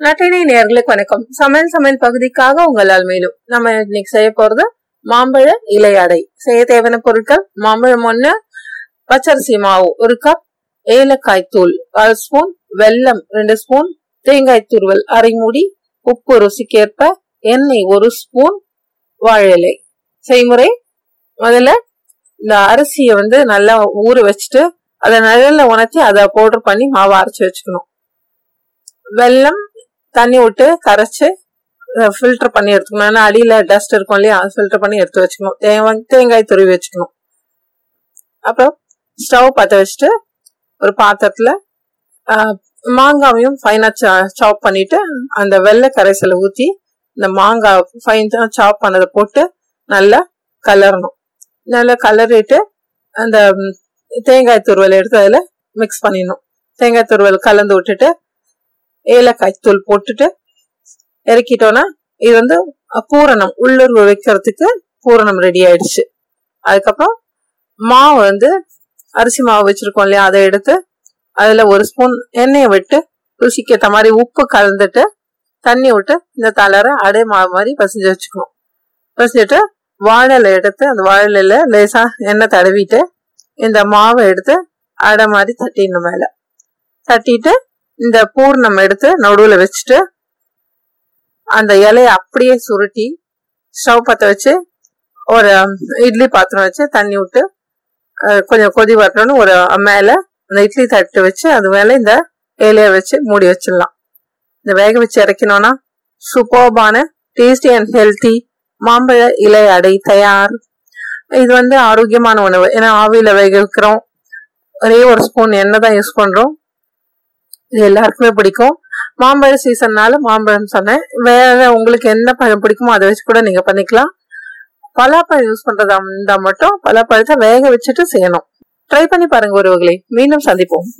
நட்டினை நேர்களுக்கு வணக்கம். சமையல் சமையல் பகுதிக்காக உங்களால் மேலும் நம்ம இன்னைக்கு செய்ய போறது மாம்பழ இலையடை செய்ய தேவையான பொருட்கள் மாம்பழம் ஒண்ணு பச்சரிசி மாவு ஒரு கப் ஏலக்காய் தூள் கால் ஸ்பூன் வெல்லம் ரெண்டு ஸ்பூன் தேங்காய் துருவல் அரை மூடி உப்பு ருசிக்கேற்ப எண்ணெய் ஒரு ஸ்பூன் வாழை செய்முறை முதல்ல இந்த அரிசியை வந்து நல்லா ஊற வச்சுட்டு அதை நிழல்ல உணர்த்தி அதை பவுடர் பண்ணி மாவு அரைச்சி வச்சுக்கணும். வெல்லம் தண்ணி விட்டு கரைச்சி ஃபில்டர் பண்ணி எடுத்துக்கணும். ஏன்னா அடியில் டஸ்ட் இருக்கும் இல்லையா? அது ஃபில்டர் பண்ணி எடுத்து வச்சுக்கணும். தேங்காய் தேங்காய் துருவி வச்சுக்கணும். அப்புறம் ஸ்டவ் பற்ற வச்சுட்டு ஒரு பாத்திரத்தில் மாங்காவையும் ஃபைனாக சாப் பண்ணிட்டு அந்த வெள்ளை கரைசலை ஊற்றி இந்த மாங்காய் ஃபைன் சாப் பண்ணதை போட்டு நல்லா கலரணும். நல்லா கலரிட்டு அந்த தேங்காய் துருவல் எடுத்து அதில் மிக்ஸ் பண்ணிடணும். தேங்காய் துருவல் கலந்து விட்டுட்டு ஏலக்காய் தூள் போட்டுட்டு இறக்கிட்டோன்னா இது வந்து பூரணம் உள்ளூர் வைக்கிறதுக்கு பூரணம் ரெடி ஆயிடுச்சு. அதுக்கப்புறம் மாவு வந்து அரிசி மாவு வச்சிருக்கோம் இல்லையா அதை எடுத்து அதில் ஒரு ஸ்பூன் எண்ணெயை விட்டு ருசிக்கேற்ற மாதிரி உப்பு கலந்துட்டு தண்ணி விட்டு இந்த தளரை அடை மாவு மாதிரி பசிஞ்சு வச்சுக்கணும். பசிஞ்சுட்டு வாழலை எடுத்து அந்த வாழலையில் லேசாக எண்ணெய் தடவிட்டு இந்த மாவை எடுத்து அடை மாதிரி தட்டிடணும் மேலே. தட்டிட்டு இந்த பூர்ணம் எடுத்து நடுவில் வச்சுட்டு அந்த இலையை அப்படியே சுருட்டி ஸ்டவ் பற்ற வச்சு ஒரு இட்லி பாத்திரம் வச்சு தண்ணி விட்டு கொஞ்சம் கொதி வரணும்னு ஒரு மேலே அந்த இட்லி தட்டு வச்சு அது மேலே இந்த இலையை வச்சு மூடி வச்சிடலாம். இந்த வேக வச்சு இறக்கணும்னா சூப்பர்பான டேஸ்டி அண்ட் ஹெல்த்தி மாம்பழ இலை அடை தயார். இது வந்து ஆரோக்கியமான உணவு. ஏன்னா ஆவியில் வேக வைக்கிறோம். ஒரே ஒரு ஸ்பூன் எண்ணெய் தான் யூஸ் பண்ணுறோம் இது எல்லாருக்குமே பிடிக்கும். மாம்பழ சீசன்னால மாம்பழம் சொன்னேன். வேற உங்களுக்கு என்ன பழம் பிடிக்குமோ அதை வச்சு கூட நீங்க பண்ணிக்கலாம். பலாப்பழம் யூஸ் பண்றதா இருந்தா மட்டும் பலாப்பழத்தை வேக வச்சுட்டு செய்யணும். ட்ரை பண்ணி பாருங்க ஒருவர்களை மீண்டும் சந்திப்போம்.